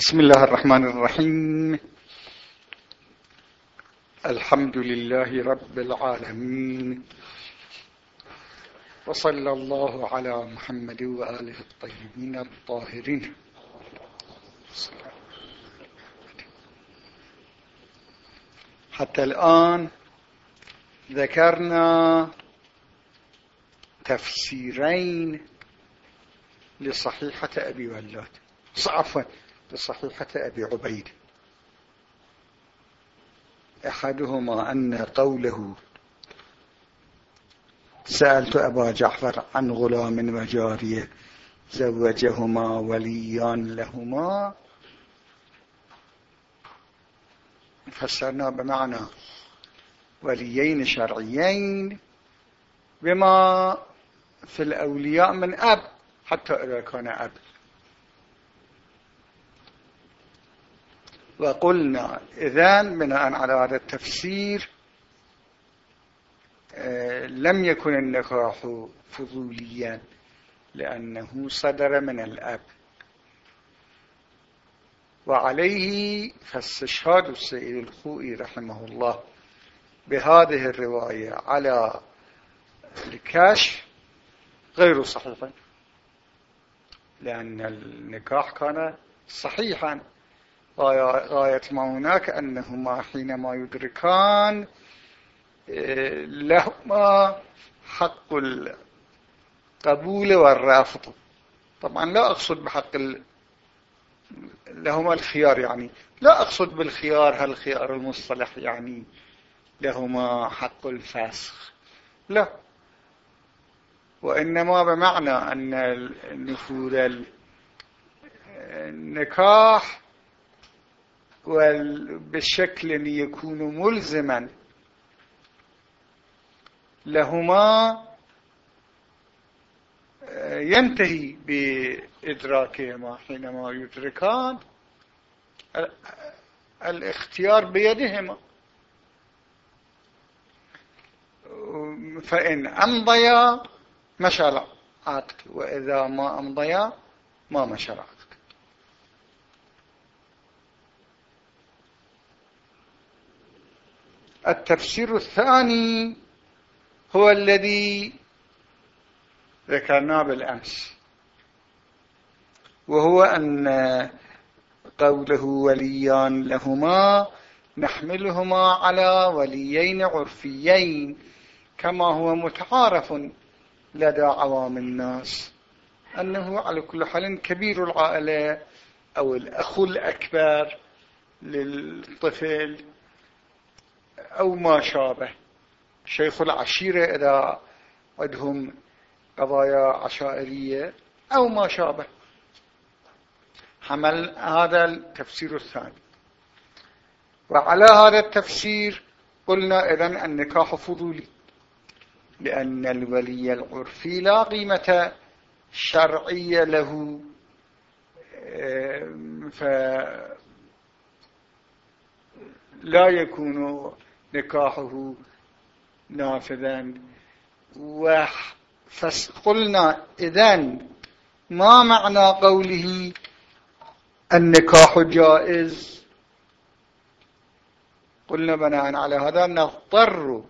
بسم الله الرحمن الرحيم. الحمد لله رب العالمين. وصلى الله على محمد وآله الطيبين الطاهرين. حتى الآن ذكرنا تفسيرين لصحيحة أبي ولاد عفوا. لصحيحة أبي عبيد. أحدهما أن قوله سألت أبا جعفر عن غلام وجارية زوجهما وليان لهما. فسرنا بمعنى وليين شرعيين بما في الأولياء من أب حتى إذا كان أب. وقلنا إذن بناء على هذا التفسير آه، لم يكن النكاح فضوليا لأنه صدر من الأب. وعليه فاستشهاد السيد الخوئي رحمه الله بهذه الرواية على الكشف غير صحيح لأن النكاح كان صحيحا. غاية ما هناك أنهما حينما يدركان إيه، لهما حق القبول والرفض. طبعا لا أقصد بحق ال... لهما الخيار يعني. لا أقصد بالخيار هالخيار المصطلح يعني لهما حق الفسخ. لا. وإنما بمعنى أن نفوذ النكاح أن يكون ملزما. لهما ينتهي بإدراكهما حينما يدركان الاختيار بيدهما. فإن أمضيا مشى العقد وإذا ما أمضيا ما مشى. العقد التفسير الثاني هو الذي ذكرناه بالأمس وهو أن قوله وليان لهما نحملهما على وليين عرفيين كما هو متعارف لدى عوام الناس أنه على كل حال كبير العائلة أو الأخ الأكبر للطفل أو ما شابه. شيخ العشيرة إذا عندهم قضايا عشائرية أو ما شابه. حمل هذا التفسير الثاني. وعلى هذا التفسير قلنا إذن النكاح فضولي لأن الولي العرفي لا قيمة شرعية له فلا يكون نكاحه نافذا. فقلنا إذن ما معنى قوله النكاح جائز؟ قلنا بناء على هذا نضطر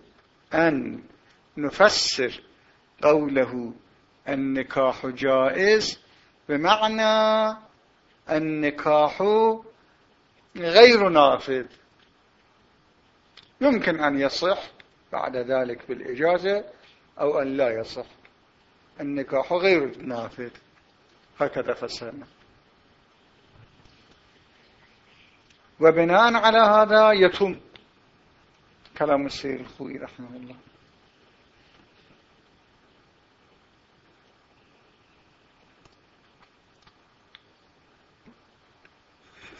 أن نفسر قوله النكاح جائز بمعنى النكاح غير نافذ. يمكن أن يصح بعد ذلك بالإجازة أو أن لا يصح. النكاح غير نافذ. هكذا فسرنا. وبناء على هذا يتم. كلام السيد الخوي رحمه الله.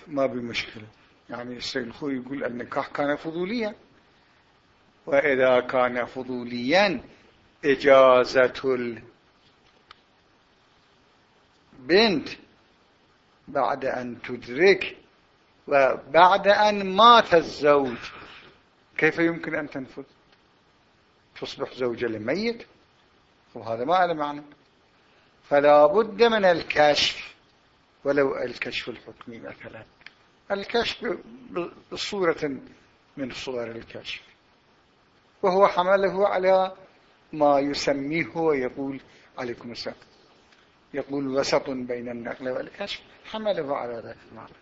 ما بمشكلة. يعني السيد الخوي يقول النكاح كان فضوليا. وإذا كان فضوليا إجازة البنت بعد أن تدرك وبعد أن مات الزوج كيف يمكن أن تنفذ؟ تصبح زوجة لميت؟ وهذا ما له معنى فلا بد من الكشف ولو الكشف الحكمي مثلا. الكشف بصورة من صور الكشف. وهو حمله على ما يسميه ويقول عليكم السلام. يقول وسط بين النقل والكشف. حمله على ذلك المعنى.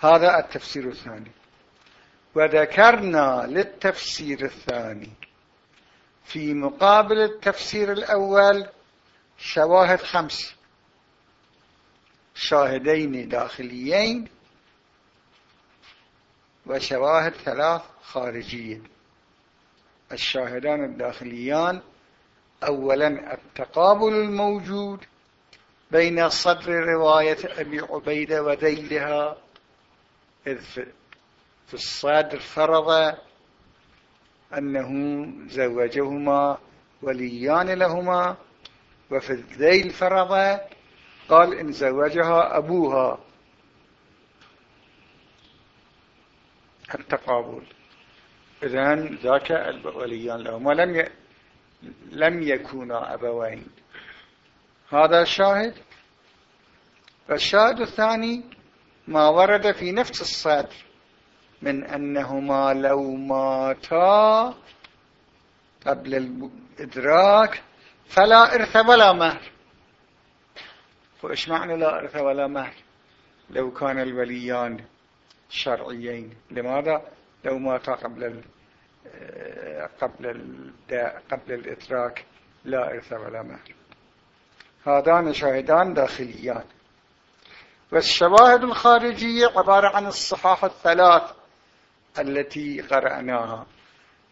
هذا التفسير الثاني. وذكرنا للتفسير الثاني في مقابل التفسير الأول شواهد خمس. شاهدين داخليين وشواهد ثلاث خارجيين الشاهدان الداخليان أولا التقابل الموجود بين صدر رواية أبي عبيدة وذيلها إذ في الصدر فرض أنه زوجهما وليان لهما وفي الذيل فرض قال إن زوجها أبوها. التقابل إذن ذاك الوليان لهما لم ي... لم يكونا أبوين. هذا الشاهد؟ والشاهد الثاني ما ورد في نفس الصدر من أنهما لو ماتا قبل الإدراك فلا إرث ولا مهر. وإيش معنى لا إرث ولا مهر؟ لو كان الوليان شرعيين. لماذا؟ لو ماتا قبل قبل قبل الإدراك لا إرث ولا مهر هذان شاهدان داخليان. والشواهد الخارجية عبارة عن الصحاح الثلاث التي قرأناها.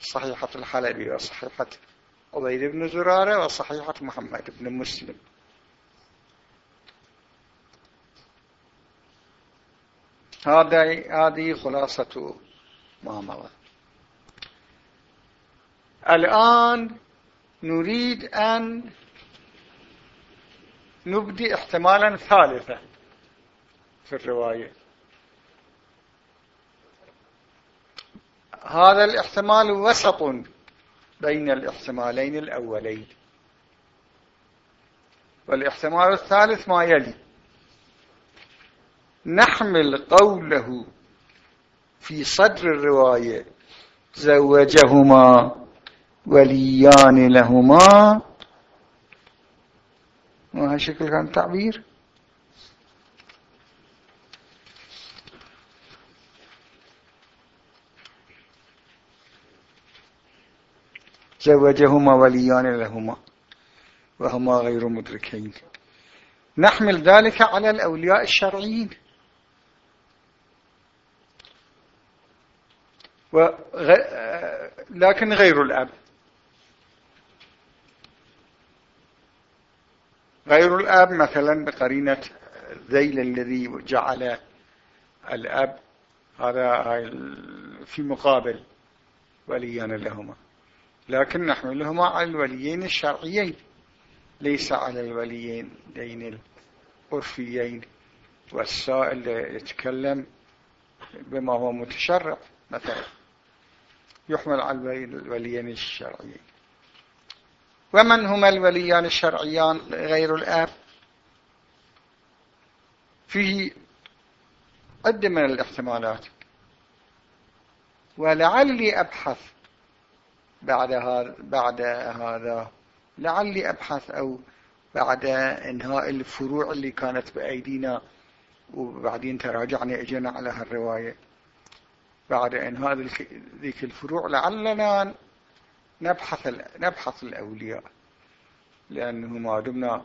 صحيحة الحلبي وصحيحة عبيد بن زرارة وصحيحة محمد بن مسلم. هذه خلاصة ما مضى الآن نريد أن نبدي احتمالا ثالثا في الرواية. هذا الاحتمال وسط بين الاحتمالين الأولين. والاحتمال الثالث ما يلي؟ نحمل قوله في صدر الرواية زوجهما وليان لهما. ما شكل كان التعبير زوجهما وليان لهما وهما غير مدركين. نحمل ذلك على الأولياء الشرعيين. وغ... لكن غير الأب. غير الأب مثلا بقرينة ذيل الذي جعل الأب هذا في مقابل وليان لهما. لكن نحملهما على الوليين الشرعيين ليس على الوليين دين العرفيين والسائل يتكلم بما هو متشرع مثلا. يحمل على الوليين الشرعيين. ومن هما الوليان الشرعيان غير الآب؟ فيه عدة من الاحتمالات. ولعلي أبحث بعد هذا بعد هذا. لعلي أبحث أو بعد إنهاء الفروع اللي كانت بأيدينا وبعدين تراجعنا اجينا على هالرواية. بعد إنهاء ذيك الفروع لعلنا نبحث نبحث الأولياء. لأنه ما دمنا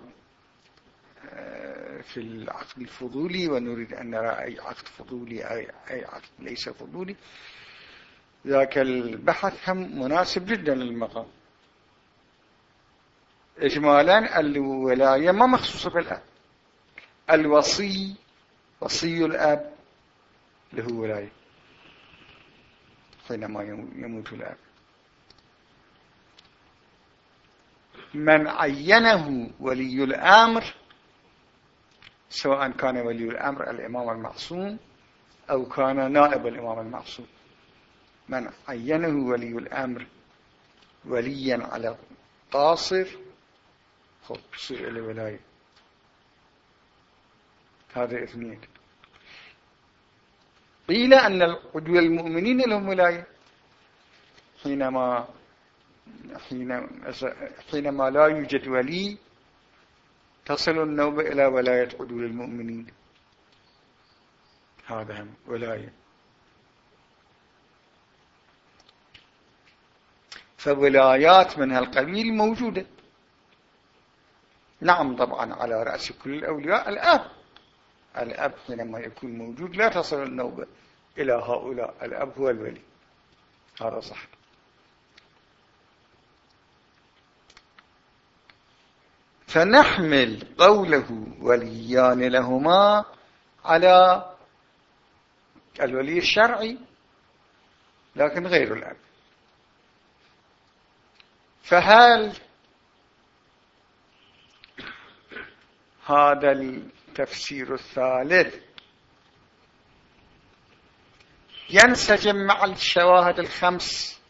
آه، في العقد الفضولي ونريد أن نرى أي عقد فضولي أي, أي عقد ليس فضولي. ذاك البحث هم مناسب جدا للمقام. إجمالا الولاية ما مخصوصة بالأب. الوصي وصي الأب له ولاية. حينما يموت الأب من عينه ولي الأمر سواء كان ولي الأمر الإمام المعصوم أو كان نائب الإمام المعصوم. من عينه ولي الأمر وليا على قاصر خب تصير إلى ولاية هذا إثنين. قيل أن العدو المؤمنين لهم ولاية. حينما حينما لا يوجد ولي تصل النوبة إلى ولاية عدو المؤمنين. هذا هم ولاية. فولايات من هالقبيل موجودة. نعم طبعا على رأس كل الأولياء الأب الأب حينما يكون موجود لا تصل النوبة إلى هؤلاء الأب هو الولي هذا صح. فنحمل قوله وليان لهما على الولي الشرعي لكن غير الأب. فهل هذا التفسير الثالث. ينسجم مع الشواهد الخمس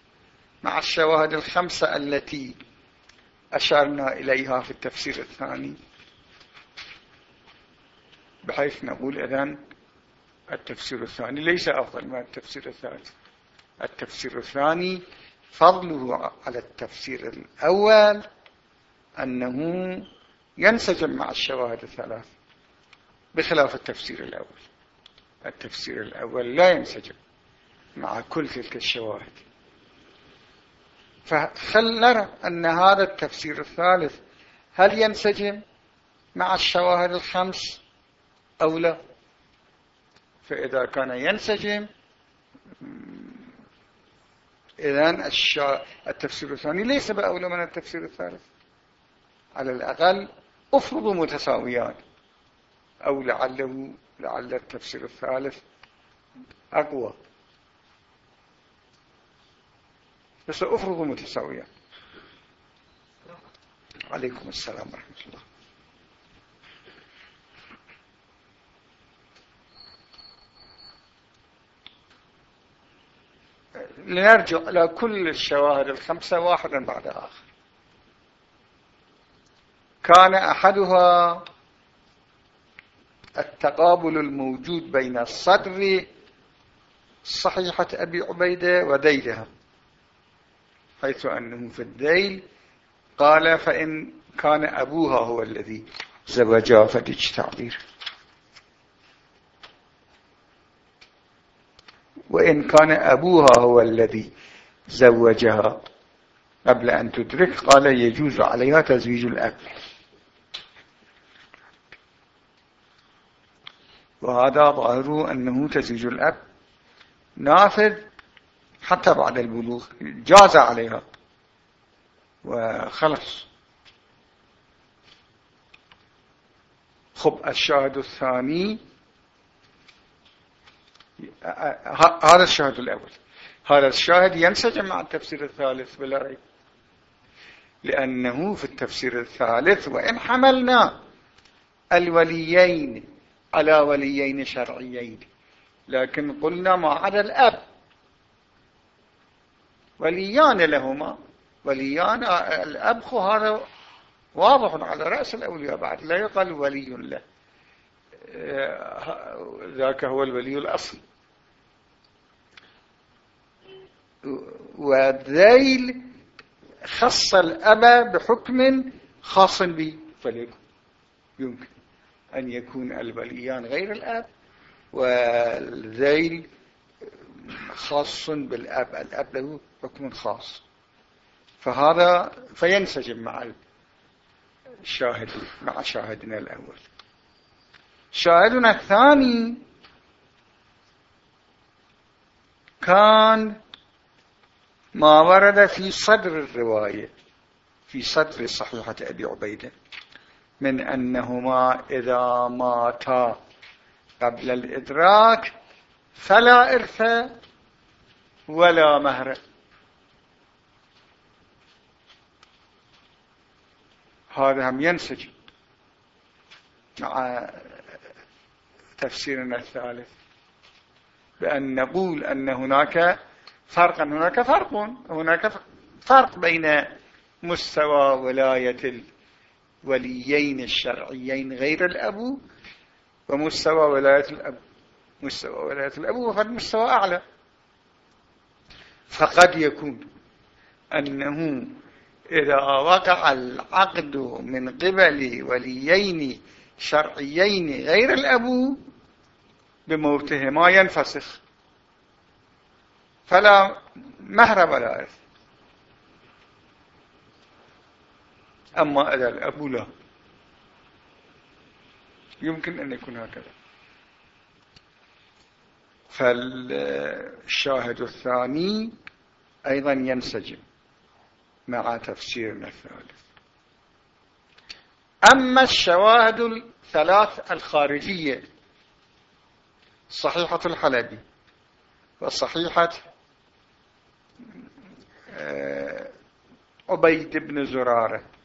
مع الشواهد الخمسة التي أشرنا إليها في التفسير الثاني. بحيث نقول إذن التفسير الثاني ليس أفضل من التفسير الثالث. التفسير الثاني فضله على التفسير الأول أنه ينسجم مع الشواهد الثلاث. بخلاف التفسير الأول. التفسير الأول لا ينسجم مع كل تلك الشواهد. فخل نرى أن هذا التفسير الثالث هل ينسجم مع الشواهد الخمس أو لا؟ فإذا كان ينسجم إذن التفسير الثاني ليس بأولى من التفسير الثالث. على الأقل أفرض متساويان أو لعله لعل التفسير الثالث أقوى. بس أفرض متساويان عليكم السلام ورحمة الله. لنرجع إلى كل الشواهد الخمسة واحدا بعد آخر. كان أحدها التقابل الموجود بين الصدر صحيحة أبي عبيدة وديلها حيث أنه في الديل قال فإن كان أبوها هو الذي زوجها فديج تعبير. وإن كان أبوها هو الذي زوجها قبل أن تدرك قال يجوز عليها تزويج الأب. وهذا ظاهره أنه تزويج الأب نافذ حتى بعد البلوغ جاز عليها وخلص. خب الشاهد الثاني هذا الشاهد الأول. هذا الشاهد ينسجم مع التفسير الثالث بلا ريب لأنه في التفسير الثالث وإن حملنا الوليين على وليين شرعيين. لكن قلنا ما عدا الأب. وليان لهما. وليان الأب هذا واضح على رأس الأولياء. بعد لا يقال ولي له. ذاك هو الولي الأصل. والذيل خص الأب بحكم خاص به. فليكن. يمكن. أن يكون الوليان غير الأب والذيل خاص بالأب الأب له حكم خاص. فهذا فينسجم مع الشاهد مع شاهدنا الأول. شاهدنا الثاني كان ما ورد في صدر الرواية في صدر صحيحة أبي عبيدة. من أنهما إذا ماتا. قبل الإدراك فلا إرث ولا مهر. هذا هم ينسجم مع تفسيرنا الثالث. بأن نقول أن هناك فرقا هناك فرق هناك فرق بين مستوى ولاية الوليين الشرعيين غير الأبو ومستوى ولاية الأب مستوى ولاية الأب هو مستوى أعلى. فقد يكون أنه إذا وقع العقد من قبل وليين شرعيين غير الأب بموتهما ينفسخ. فلا مهر ولا أما إذا الأب لا. يمكن أن يكون هكذا. فالشاهد الثاني أيضا ينسجم مع تفسيرنا الثالث. أما الشواهد الثلاث الخارجية صحيحة الحلبي وصحيحة آه، عبيد بن زرارة.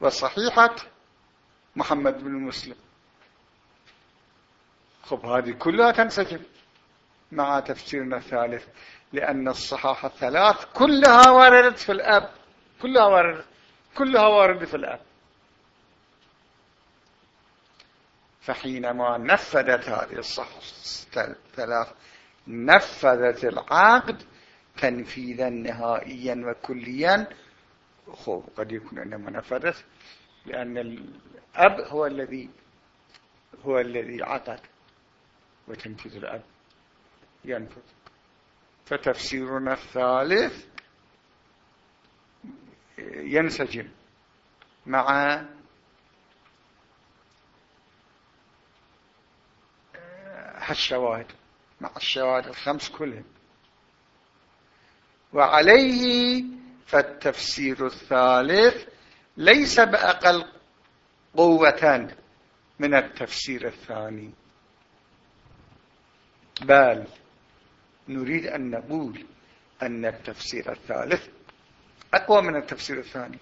وصحيحة محمد بن مسلم. خب هذه كلها تنسجم مع تفسيرنا الثالث لأن الصحاح الثلاث كلها وردت في الأب. كلها وردت كلها وردت في الأب. فحينما نفذت هذه الصحاح الثلاث نفذت العقد تنفيذا نهائيا وكليا خب قد يكون انما نفذت لأن الأب هو الذي هو الذي عقد وتنفيذ الأب ينفذ. فتفسيرنا الثالث ينسجم مع الشواهد مع الشواهد الخمس كلهم. وعليه فالتفسير الثالث ليس بأقل قوة من التفسير الثاني. بل نريد أن نقول أن التفسير الثالث أقوى من التفسير الثاني.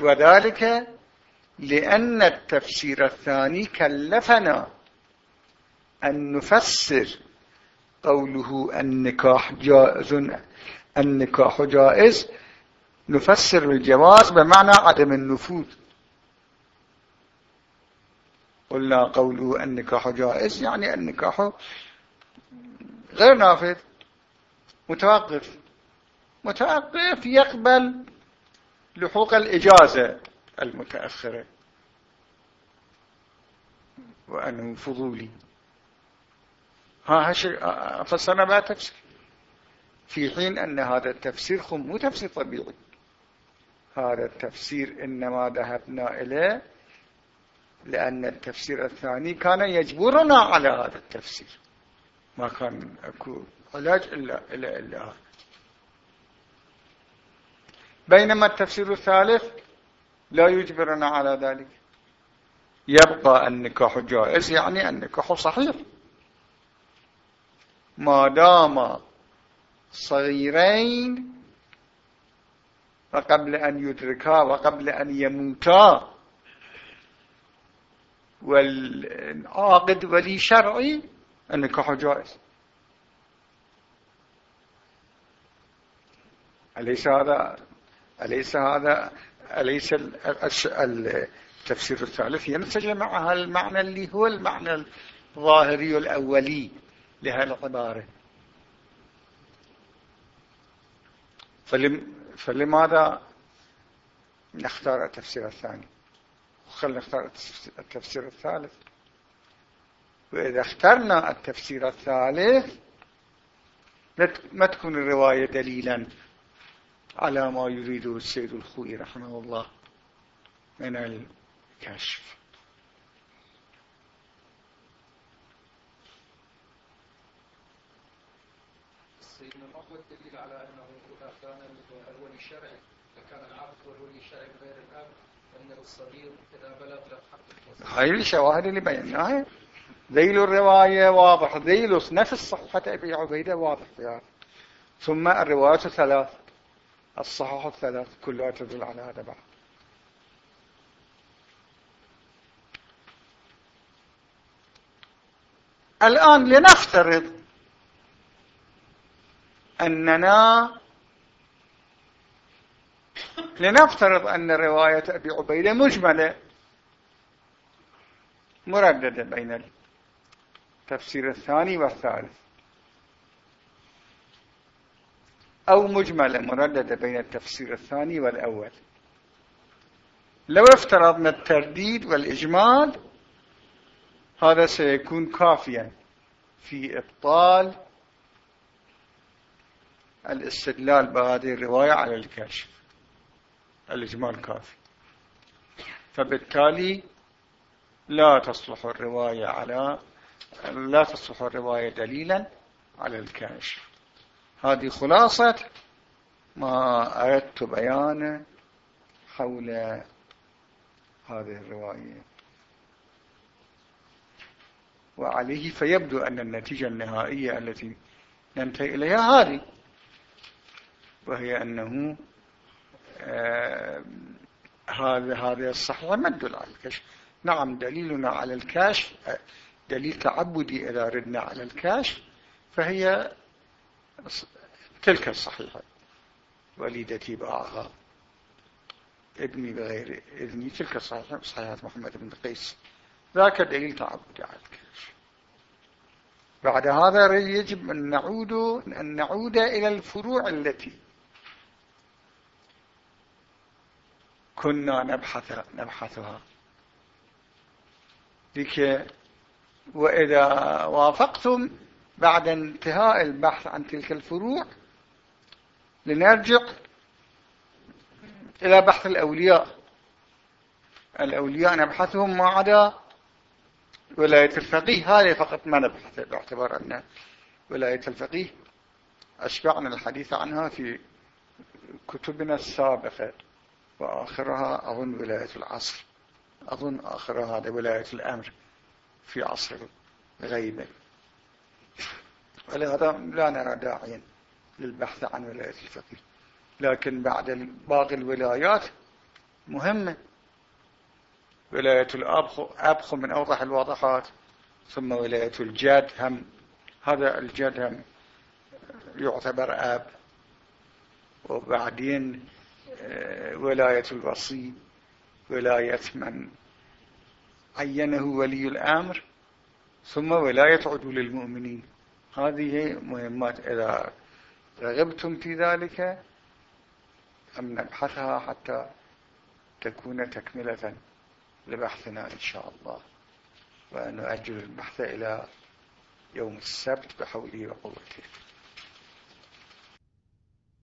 وذلك لأن التفسير الثاني كلفنا أن نفسر قوله النكاح جائز النكاح جائز. نفسر الجواز بمعنى عدم النفوذ. قلنا قوله النكاح جائز يعني النكاح غير نافذ متوقف. متوقف يقبل لحوق الإجازة المتأخرة. وأنه فضولي. ها شيء فسرنا بها تفسير في حين أن هذا التفسير مو تفسير طبيعي. هذا التفسير إنما ذهبنا إليه لأن التفسير الثاني كان يجبرنا على هذا التفسير. ما كان أكو علاج إلا, إلا, إلا هذا. بينما التفسير الثالث لا يجبرنا على ذلك. يبقى النكاح جائز يعني النكاح صحيح ما دام صغيرين وقبل أن يدركا وقبل أن يموتا. والعاقد ولي شرعي النكاح جائز. أليس هذا؟ أليس هذا؟ أليس التفسير الثالث؟ ينسجم مع المعنى اللي هو المعنى الظاهري الأولي لهالعبارة فلم فلماذا نختار التفسير الثاني؟ خلنا نختار التفسير الثالث. وإذا اخترنا التفسير الثالث ما تكون الرواية دليلا على ما يريده السيد الخوي رحمه الله من الكشف. سيدنا ما هو الدليل على أنه إذا كان الولي الشرعي فكان العبد والولي الشرعي غير الأب أنه الصغير إذا بلغ له حق هاي الشواهد اللي بيناها ذيل الرواية واضح. ذيل نفس صحة أبي عبيدة واضح فيها. ثم الروايات الثلاث الصحاح الثلاث كلها تدل على هذا بعد. الآن لنفترض أننا لنفترض أن رواية أبي عبيدة مجملة مرددة بين التفسير الثاني والثالث. أو مجملة مرددة بين التفسير الثاني والأول. لو افترضنا الترديد والإجمال هذا سيكون كافيا في إبطال الاستدلال بهذه الرواية على الكشف الإجمال كافي فبالتالي لا تصلح الرواية على لا تصلح الرواية دليلا على الكشف. هذه خلاصة ما أردت بيانه حول هذه الرواية. وعليه فيبدو أن النتيجة النهائية التي ننتهي إليها هذه. وهي أنه آه هذا هذا الصحيح ما تدل على الكشف. نعم دليلنا على الكشف دليل تعبدي إذا ردنا على الكشف فهي تلك الصحيحة. وليدتي بأعها ابني بغير إذني تلك الصحيحة صحيحة محمد بن قيس. ذاك دليل تعبدي على الكشف. بعد هذا يجب أن نعود أن نعود إلى الفروع التي كنا نبحث نبحثها. لك وإذا وافقتم بعد انتهاء البحث عن تلك الفروع لنرجع إلى بحث الأولياء. الأولياء نبحثهم ما عدا ولاية الفقيه. هذه فقط ما نبحث باعتبار أن ولاية الفقيه. أشبعنا الحديث عنها في كتبنا السابقة. وآخرها أظن ولاية العصر. أظن آخرها هذا ولاية الأمر في عصر الغيبة ولهذا لا نرى داعيا للبحث عن ولاية الفقيه لكن بعد باقي الولايات مهمة. ولاية الأب أبخ من أوضح الواضحات ثم ولاية الجد هم هذا الجد هم يعتبر أب. وبعدين ولاية الوصي ولاية من عينه ولي الأمر ثم ولاية عدول المؤمنين. هذه مهمات إذا رغبتم في ذلك أم نبحثها حتى تكون تكملة لبحثنا إن شاء الله. وأن نؤجل البحث إلى يوم السبت بحوله وقوته.